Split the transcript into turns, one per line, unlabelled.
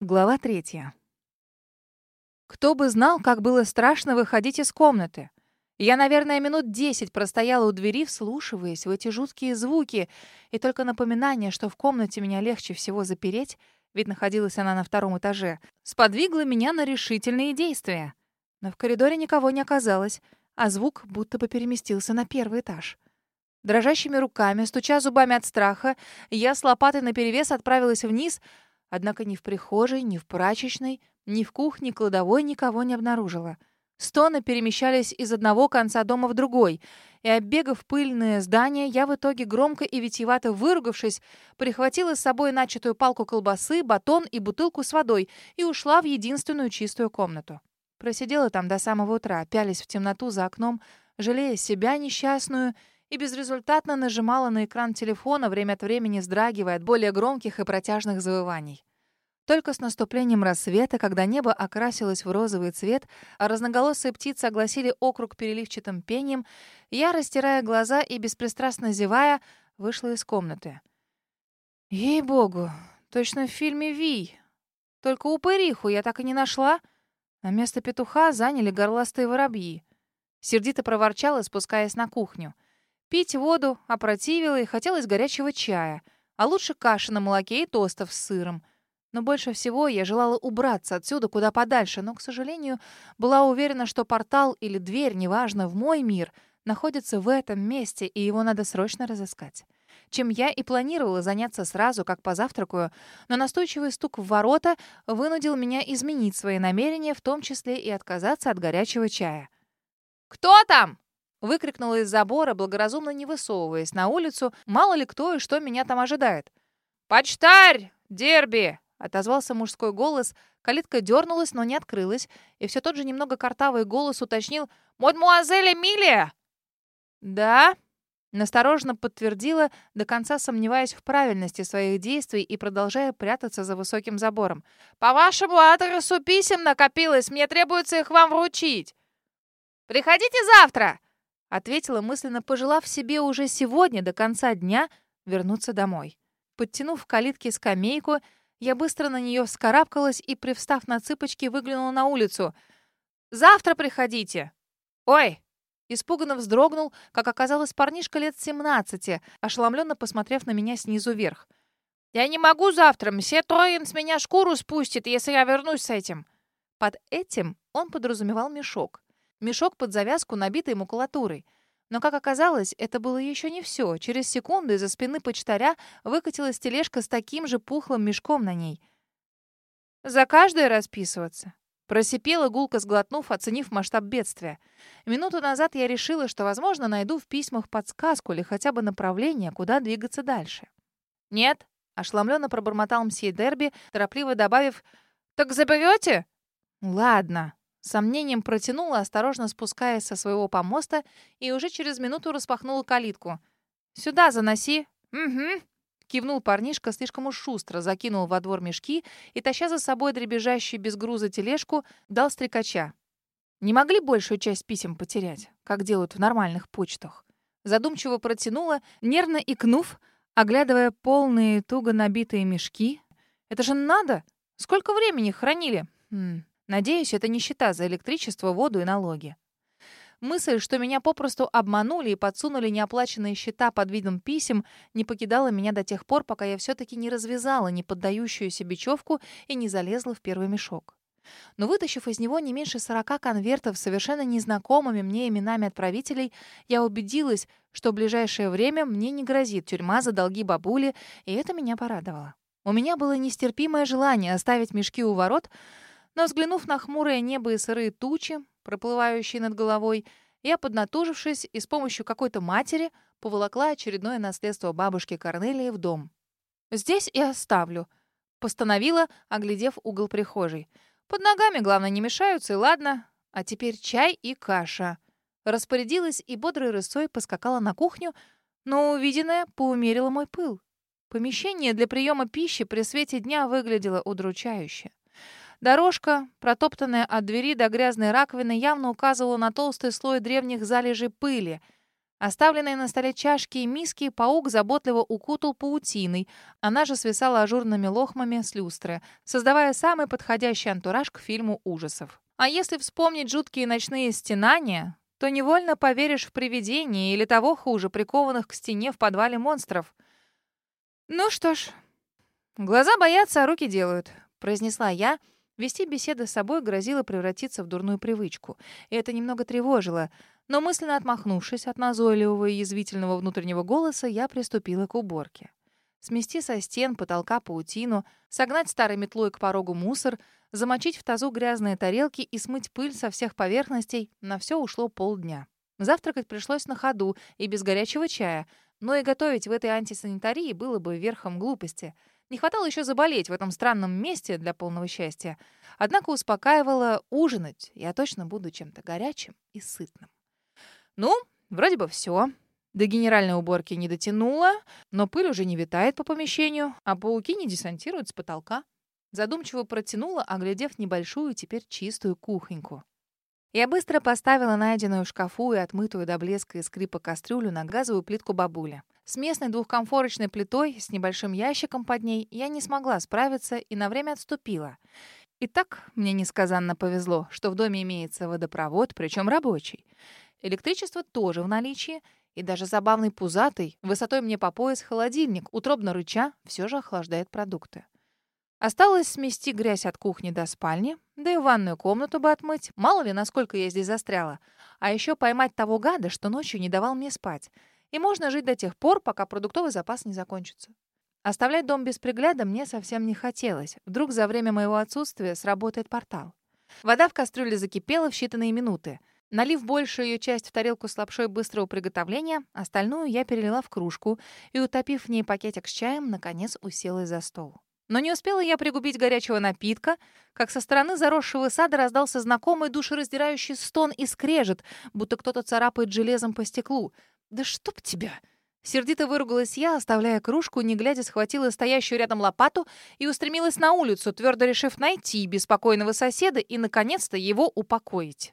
Глава третья. Кто бы знал, как было страшно выходить из комнаты. Я, наверное, минут десять простояла у двери, вслушиваясь в эти жуткие звуки, и только напоминание, что в комнате меня легче всего запереть, ведь находилась она на втором этаже, сподвигло меня на решительные действия. Но в коридоре никого не оказалось, а звук будто бы переместился на первый этаж. Дрожащими руками, стуча зубами от страха, я с лопатой наперевес отправилась вниз — Однако ни в прихожей, ни в прачечной, ни в кухне, кладовой никого не обнаружила. Стоны перемещались из одного конца дома в другой, и, оббегав пыльное здание, я в итоге громко и витиевато выругавшись, прихватила с собой начатую палку колбасы, батон и бутылку с водой и ушла в единственную чистую комнату. Просидела там до самого утра, пялись в темноту за окном, жалея себя несчастную, и безрезультатно нажимала на экран телефона, время от времени вздрагивая от более громких и протяжных завываний. Только с наступлением рассвета, когда небо окрасилось в розовый цвет, а разноголосые птицы огласили округ переливчатым пением, я, растирая глаза и беспристрастно зевая, вышла из комнаты. Ей-богу, точно в фильме «Вий». Только упыриху я так и не нашла, а место петуха заняли горластые воробьи. Сердито проворчала, спускаясь на кухню. Пить воду опротивило и хотелось горячего чая, а лучше каши на молоке и тостов с сыром. Но больше всего я желала убраться отсюда куда подальше, но, к сожалению, была уверена, что портал или дверь, неважно, в мой мир, находится в этом месте, и его надо срочно разыскать. Чем я и планировала заняться сразу, как позавтракаю, но настойчивый стук в ворота вынудил меня изменить свои намерения, в том числе и отказаться от горячего чая. «Кто там?» Выкрикнула из забора, благоразумно не высовываясь на улицу, мало ли кто и что меня там ожидает. «Почтарь! Дерби!» — отозвался мужской голос. Калитка дернулась, но не открылась, и все тот же немного картавый голос уточнил «Мадемуазель Эмилия!» «Да?» — настороженно подтвердила, до конца сомневаясь в правильности своих действий и продолжая прятаться за высоким забором. «По вашему адресу писем накопилось, мне требуется их вам вручить!» «Приходите завтра!» Ответила мысленно, пожелав себе уже сегодня до конца дня вернуться домой. Подтянув к калитке скамейку, я быстро на нее вскарабкалась и, привстав на цыпочки, выглянула на улицу. «Завтра приходите!» «Ой!» Испуганно вздрогнул, как оказалось, парнишка лет 17, ошеломленно посмотрев на меня снизу вверх. «Я не могу завтра, мсье Троин с меня шкуру спустит, если я вернусь с этим». Под этим он подразумевал мешок. Мешок под завязку, набитый макулатурой. Но, как оказалось, это было еще не все. Через секунду из-за спины почтаря выкатилась тележка с таким же пухлым мешком на ней. «За каждое расписываться?» Просипела гулко, сглотнув, оценив масштаб бедствия. Минуту назад я решила, что, возможно, найду в письмах подсказку или хотя бы направление, куда двигаться дальше. «Нет», — ошеломленно пробормотал мсье Дерби, торопливо добавив, «Так заберете?» «Ладно», сомнением протянула, осторожно спускаясь со своего помоста, и уже через минуту распахнула калитку. «Сюда заноси!» «Угу!» Кивнул парнишка, слишком уж шустро закинул во двор мешки и, таща за собой дребезжащий без груза тележку, дал стрекача. Не могли большую часть писем потерять, как делают в нормальных почтах. Задумчиво протянула, нервно икнув, оглядывая полные туго набитые мешки. «Это же надо! Сколько времени хранили?» хм. Надеюсь, это не счета за электричество, воду и налоги. Мысль, что меня попросту обманули и подсунули неоплаченные счета под видом писем, не покидала меня до тех пор, пока я все-таки не развязала неподдающуюся бечевку и не залезла в первый мешок. Но вытащив из него не меньше сорока конвертов с совершенно незнакомыми мне именами отправителей, я убедилась, что в ближайшее время мне не грозит тюрьма за долги бабули, и это меня порадовало. У меня было нестерпимое желание оставить мешки у ворот, но, взглянув на хмурое небо и сырые тучи, проплывающие над головой, я, поднатужившись и с помощью какой-то матери, поволокла очередное наследство бабушки Корнелии в дом. «Здесь и оставлю», — постановила, оглядев угол прихожей. «Под ногами, главное, не мешаются, и ладно. А теперь чай и каша». Распорядилась и бодрой рысой поскакала на кухню, но увиденное поумерило мой пыл. Помещение для приема пищи при свете дня выглядело удручающе. Дорожка, протоптанная от двери до грязной раковины, явно указывала на толстый слой древних залежей пыли. Оставленные на столе чашки и миски паук заботливо укутал паутиной. Она же свисала ажурными лохмами с люстры, создавая самый подходящий антураж к фильму ужасов. А если вспомнить жуткие ночные стенания, то невольно поверишь в привидения или того хуже, прикованных к стене в подвале монстров. «Ну что ж, глаза боятся, а руки делают», — произнесла я. Вести беседы с собой грозило превратиться в дурную привычку, и это немного тревожило — но мысленно отмахнувшись от назойливого и язвительного внутреннего голоса, я приступила к уборке. Смести со стен, потолка паутину, согнать старой метлой к порогу мусор, замочить в тазу грязные тарелки и смыть пыль со всех поверхностей — на все ушло полдня. Завтракать пришлось на ходу и без горячего чая, но и готовить в этой антисанитарии было бы верхом глупости. Не хватало еще заболеть в этом странном месте для полного счастья. Однако успокаивало ужинать. Я точно буду чем-то горячим и сытным. Ну, вроде бы все. До генеральной уборки не дотянула, но пыль уже не витает по помещению, а пауки не десантируют с потолка. Задумчиво протянула, оглядев небольшую, теперь чистую кухоньку. Я быстро поставила найденную в шкафу и отмытую до блеска и скрипа кастрюлю на газовую плитку бабули. С местной двухкомфорочной плитой с небольшим ящиком под ней я не смогла справиться и на время отступила. И так мне несказанно повезло, что в доме имеется водопровод, причем рабочий. Электричество тоже в наличии, и даже забавный пузатый, высотой мне по пояс холодильник, утробно рыча, все же охлаждает продукты. Осталось смести грязь от кухни до спальни, да и ванную комнату бы отмыть. Мало ли, насколько я здесь застряла. А еще поймать того гада, что ночью не давал мне спать. И можно жить до тех пор, пока продуктовый запас не закончится. Оставлять дом без пригляда мне совсем не хотелось. Вдруг за время моего отсутствия сработает портал. Вода в кастрюле закипела в считанные минуты — Налив большую ее часть в тарелку с лапшой быстрого приготовления, остальную я перелила в кружку и, утопив в ней пакетик с чаем, наконец уселась за стол. Но не успела я пригубить горячего напитка, как со стороны заросшего сада раздался знакомый душераздирающий стон и скрежет, будто кто-то царапает железом по стеклу. «Да чтоб тебя!» Сердито выругалась я, оставляя кружку, не глядя схватила стоящую рядом лопату и устремилась на улицу, твердо решив найти беспокойного соседа и, наконец-то, его упокоить.